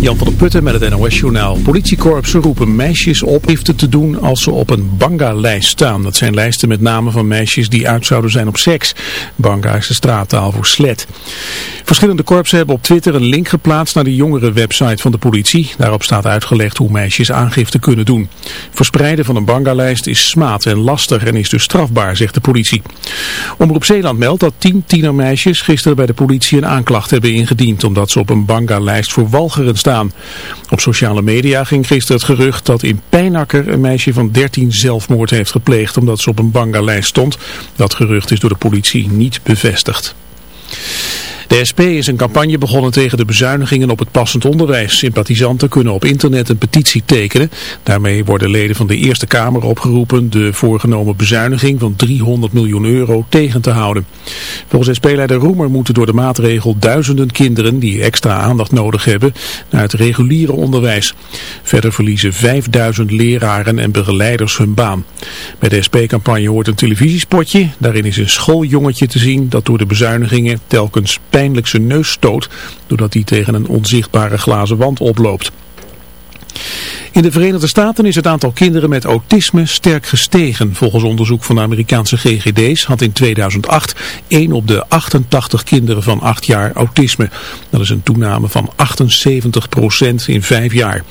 Jan van der Putten met het NOS-journaal. Politiekorpsen roepen meisjes op giften te doen als ze op een banga-lijst staan. Dat zijn lijsten met namen van meisjes die uit zouden zijn op seks. Banga is de straattaal voor slet. Verschillende korpsen hebben op Twitter een link geplaatst naar de jongere website van de politie. Daarop staat uitgelegd hoe meisjes aangifte kunnen doen. Verspreiden van een banga-lijst is smaad en lastig en is dus strafbaar, zegt de politie. Omroep Zeeland meldt dat tien tienermeisjes gisteren bij de politie een aanklacht hebben ingediend omdat ze op een banga-lijst voor walgeren staan. Op sociale media ging gisteren het gerucht dat in Pijnakker een meisje van 13 zelfmoord heeft gepleegd omdat ze op een banga-lijst stond. Dat gerucht is door de politie niet bevestigd. De SP is een campagne begonnen tegen de bezuinigingen op het passend onderwijs. Sympathisanten kunnen op internet een petitie tekenen. Daarmee worden leden van de Eerste Kamer opgeroepen de voorgenomen bezuiniging van 300 miljoen euro tegen te houden. Volgens SP-leider Roemer moeten door de maatregel duizenden kinderen die extra aandacht nodig hebben naar het reguliere onderwijs. Verder verliezen 5000 leraren en begeleiders hun baan. Bij de SP-campagne hoort een televisiespotje. Daarin is een schooljongetje te zien dat door de bezuinigingen telkens pijnlijk zijn neus stoot doordat hij tegen een onzichtbare glazen wand oploopt. In de Verenigde Staten is het aantal kinderen met autisme sterk gestegen. Volgens onderzoek van de Amerikaanse GGD's had in 2008 1 op de 88 kinderen van 8 jaar autisme. Dat is een toename van 78% in 5 jaar.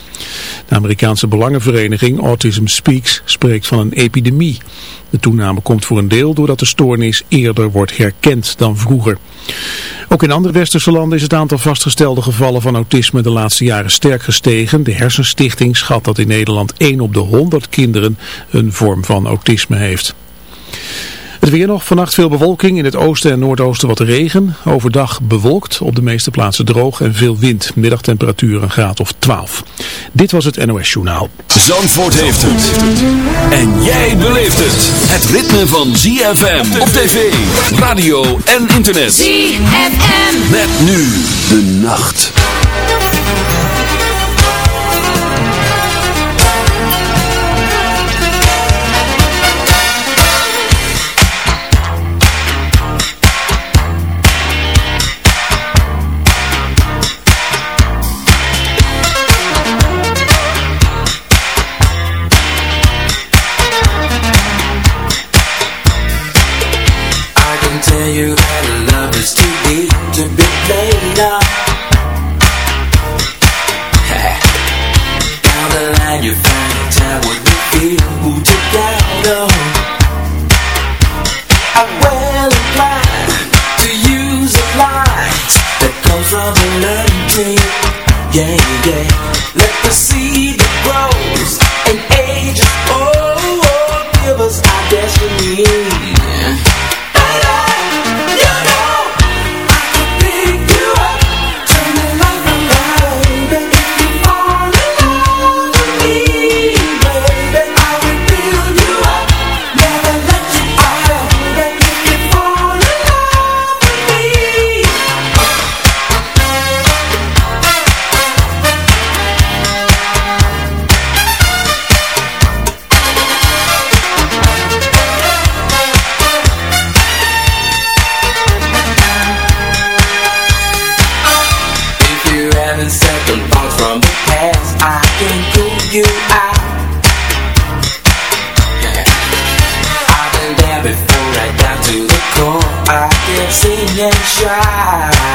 De Amerikaanse belangenvereniging Autism Speaks spreekt van een epidemie. De toename komt voor een deel doordat de stoornis eerder wordt herkend dan vroeger. Ook in andere westerse landen is het aantal vastgestelde gevallen van autisme de laatste jaren sterk gestegen. De Hersenstichting schat dat in Nederland 1 op de 100 kinderen een vorm van autisme heeft. Het weer nog, vannacht veel bewolking, in het oosten en noordoosten wat regen. Overdag bewolkt, op de meeste plaatsen droog en veel wind. Middagtemperatuur een graad of 12. Dit was het NOS Journaal. Zandvoort heeft het. En jij beleeft het. Het ritme van ZFM op tv, radio en internet. ZFM. Met nu de nacht. Tell you that love is too deep to be played up. Down the line you find out what we feel, move together. I'm well inclined to use a light that comes from a learning tree. Yeah, yeah. Haven't thoughts from the past, I can pull you out. I've been there before, right down to the core. I can sing and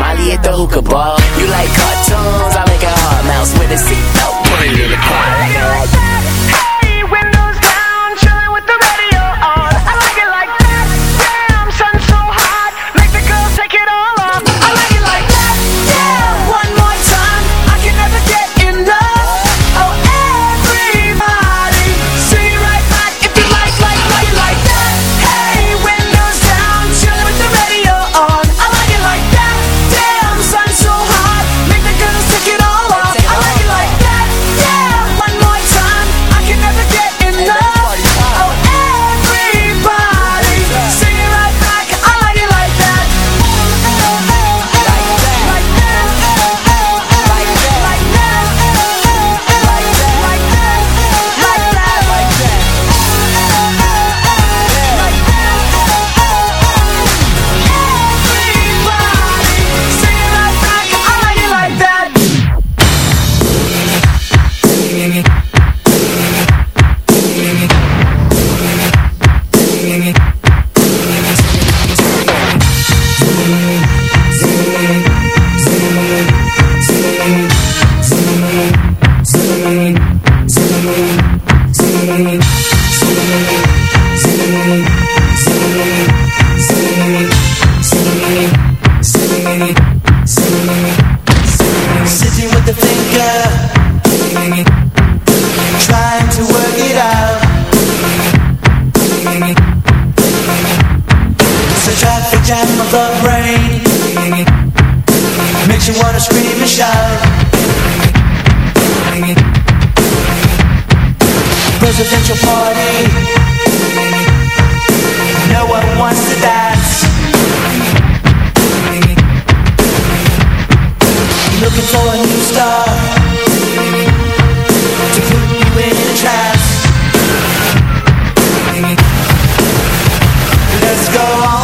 Molly at the hookah bar. You like cartoons, I make a hard mouse with a seatbelt. Put it in the car. You wanna scream and shout. Presidential party, no one wants to dance. Looking for a new star To put you in a trance Let's go all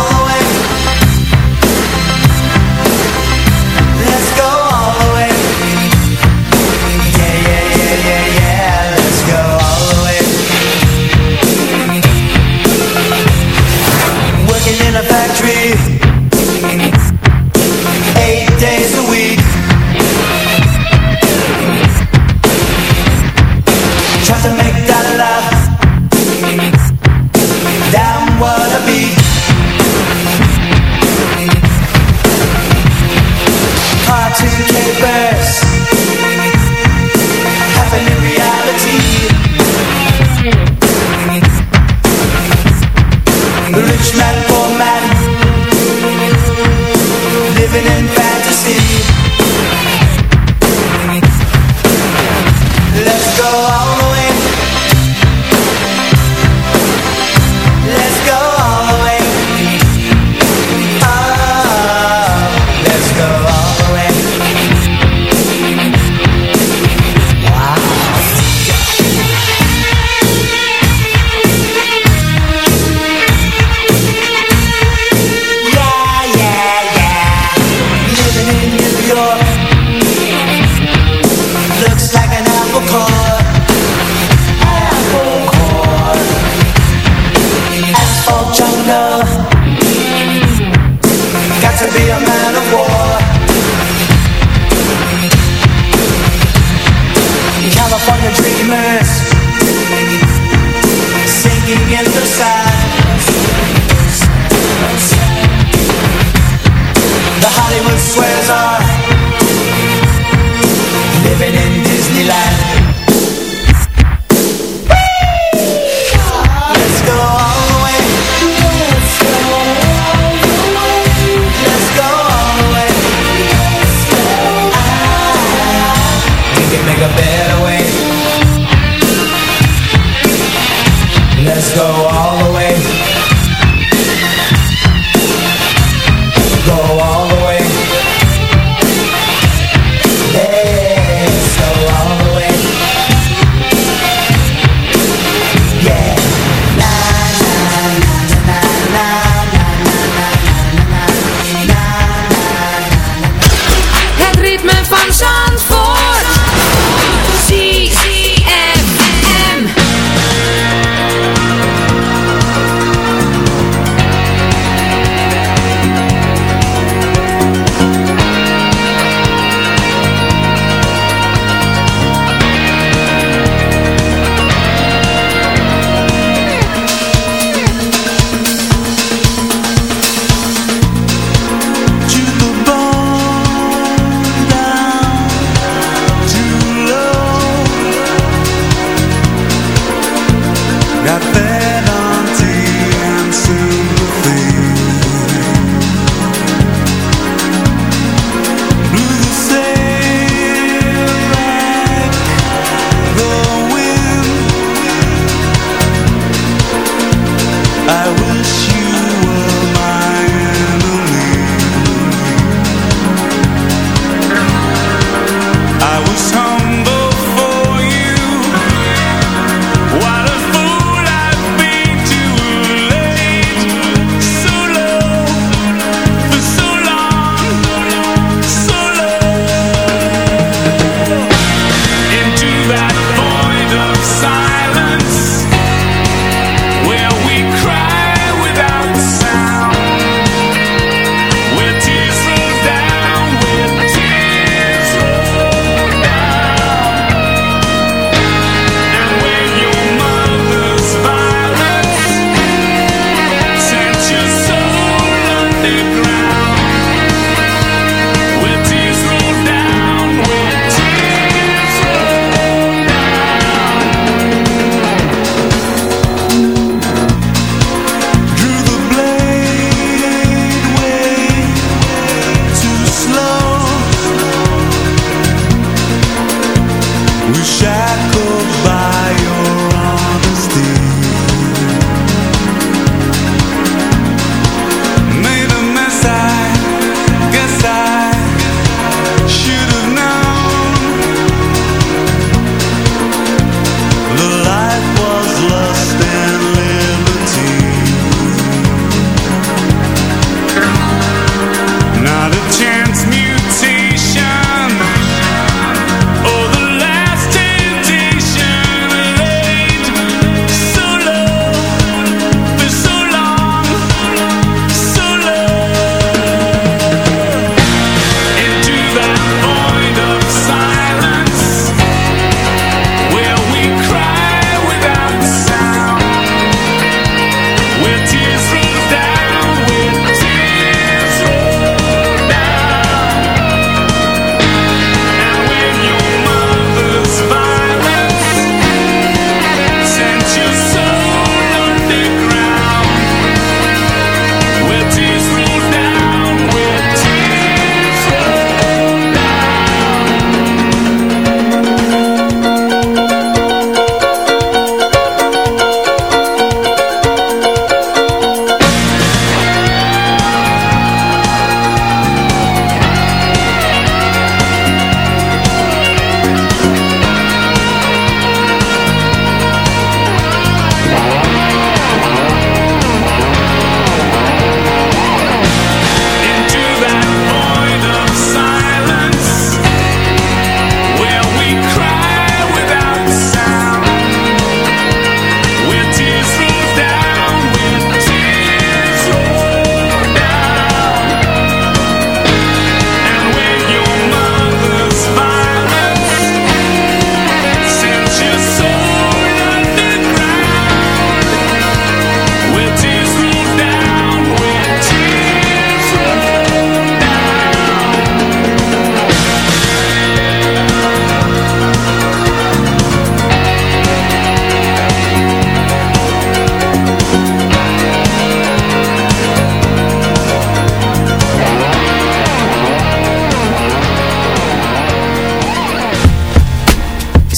in a factory ja.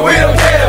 We don't care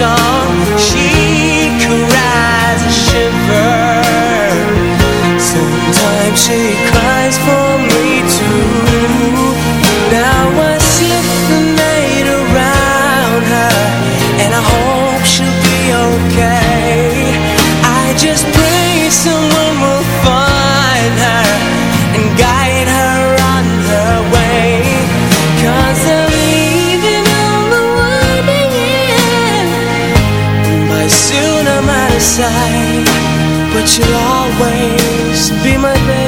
song. side, but you'll always be my baby.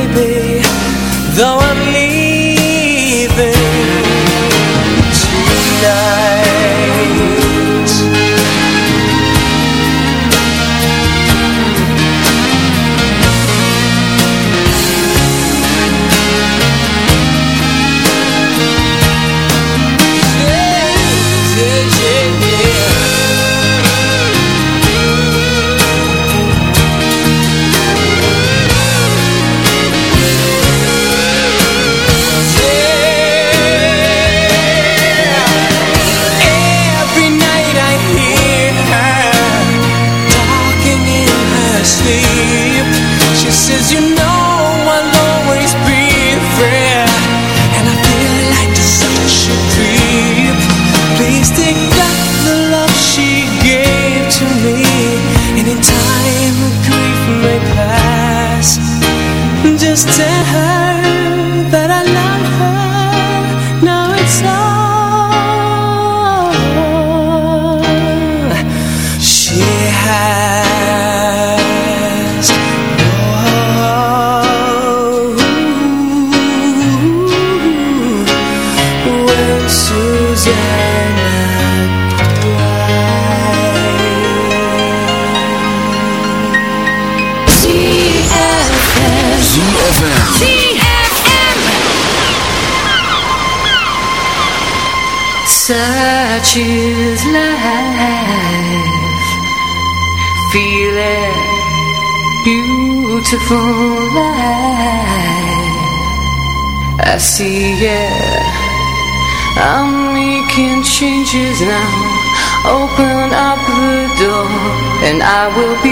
I will be